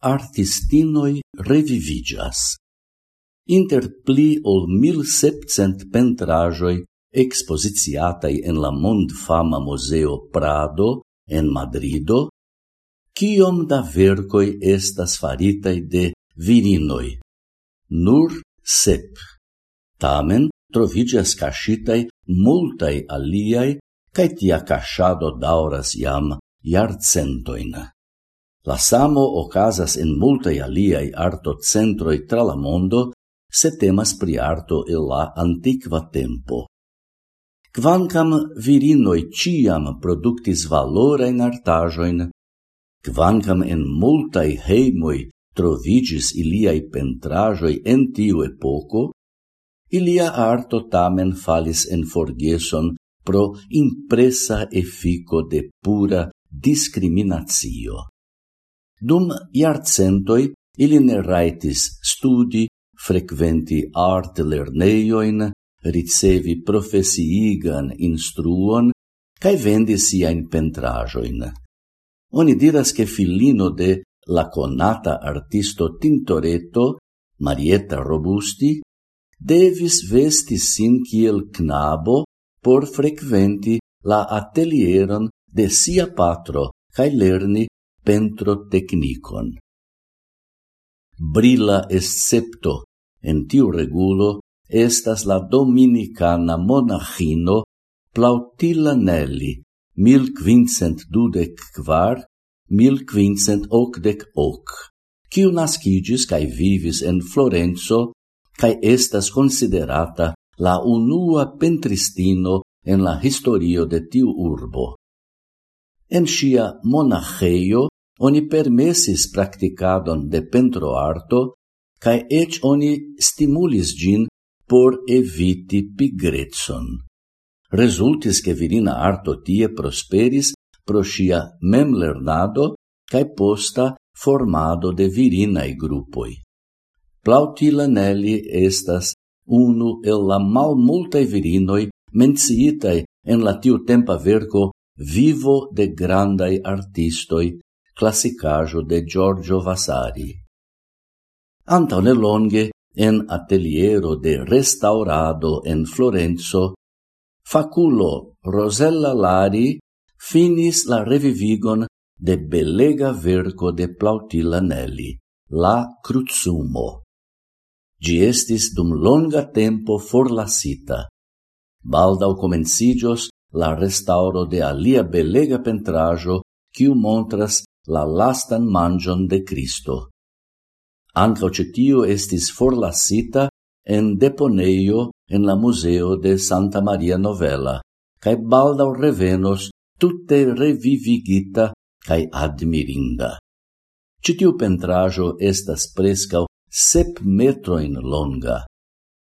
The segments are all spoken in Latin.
artistinoi revivigas. Inter pli ol 1700 pentrajoi expositiatai en la mondfama Museo Prado en Madrido, kiom da vercoi estas faritai de virinoi? Nur sep. Tamen trovigas cascitai multai aliai, cae tia casciado dauras iam iarcentoina. La samo ocasas en aliai arto centroi tra la mondo, se temas pri arto e la antiqua tempo. Quancam virinoi ciam produktis valorajn artajoin, quancam en multae heimoi trovigis iliai pentrajoi en tiu epoco, ilia arto tamen falis en forgeson pro impresa efiko de pura discriminatio. Dum iarcentoi ili ne raitis studi, frequenti art lerneioin, ricevi profesiigan instruon, cae vendi siain pentrajoin. Oni diras che filino de la conata artisto Tintoretto, Marietta Robusti, devis vesti sin kiel knabo por frequenti la atelieron de sia patro cae lerni pentrotecnicon. Brilla escepto en tiu regulo estas la dominicana monachino Plautilla Nelli, 1524, 1588, quiu nascidis cae vivis en Florenzo, cae estas considerata la unua pentristino en la historio de tiu urbo. En sia monacheio oni permesis practicadon de pentroarto, cae ec oni stimulis gin por eviti pigretson. Resultis che virina arto tie prosperis pro sia mem lernado cae posta formado de virinae gruppoi. Plautila Nelli estas unu el la mal multae virinoi menciitae en la tiu tempa verco vivo de grandai artistoi classicajo de Giorgio Vasari. Antone longe, en ateliero de restaurado en Florenzo, faculo Rosella Lari finis la revivigon de belega verco de Plautilla Nelli, La Cruzumo. Gi estis dum longa tempo forlasita. Baldau comencigios la restauro de alia belega pentrajo, quiu montras la lastan mangion de Cristo. Anca cetio estis forlassita en deponeio en la museo de Santa Maria Novella, cae baldau revenos tutte revivigita cae admirinda. Citiu pentrajo estas prescau sep metroin longa.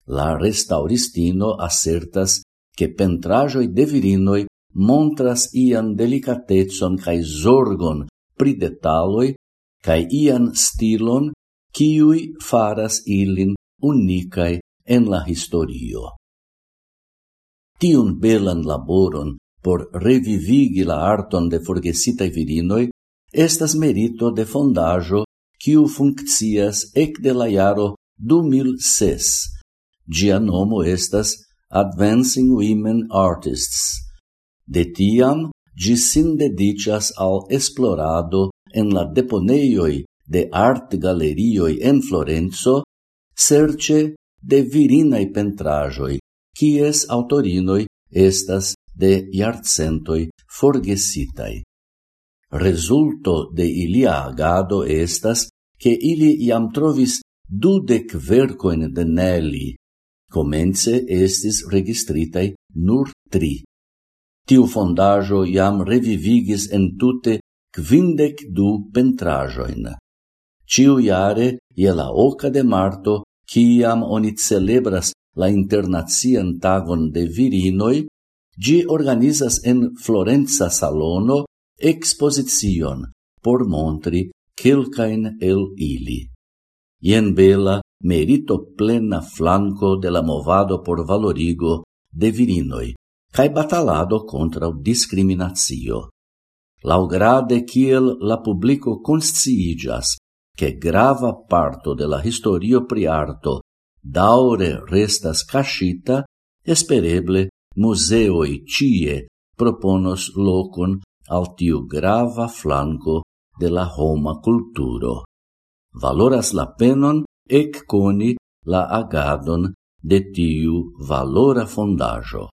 La restauristino assertas che pentrajoi de virinoi montras ian delicatezon cae zorgon pri detaloi kai ian stilon kiui faras ilin unikai en la historio. Tiun belan laboron por revivigi la arton de forgesitaj virinoi estas merito de fondajo kiu funkcias ekde la jaro 2006. Gia nomo estas Advancing Women Artists. De tiam, gi sin dedicas al esplorado en la deponeioi de art galerioi en Florenzo, serce de virinae pentrajoi, quies autorinoi estas de iarcentoi forgesitai. Resulto de ilia agado estas che ili iam trovis dudec vercoin de Nelly. comence estis registritai nur tri. Tiu fondajo iam revivigis entute quindec du pentrajoin. Ciu iare, ie la oca de marto, ciam oni celebras la internazian tagon de virinoi, gi organizas en Florenza salono exposition por montri quelcain el ili. Ien bela, merito plena flanco de la movado por valorigo de virinoi, cae batalado contra o discriminatio. Laugrade kiel la publico consciigas che grava parto de la historio pri arto daure restas cascita, espereble museoi cie proponos locon al tiu grava flanco de la Roma culturo. Valoras la penon ec coni la agadon de tiu valora fondajo.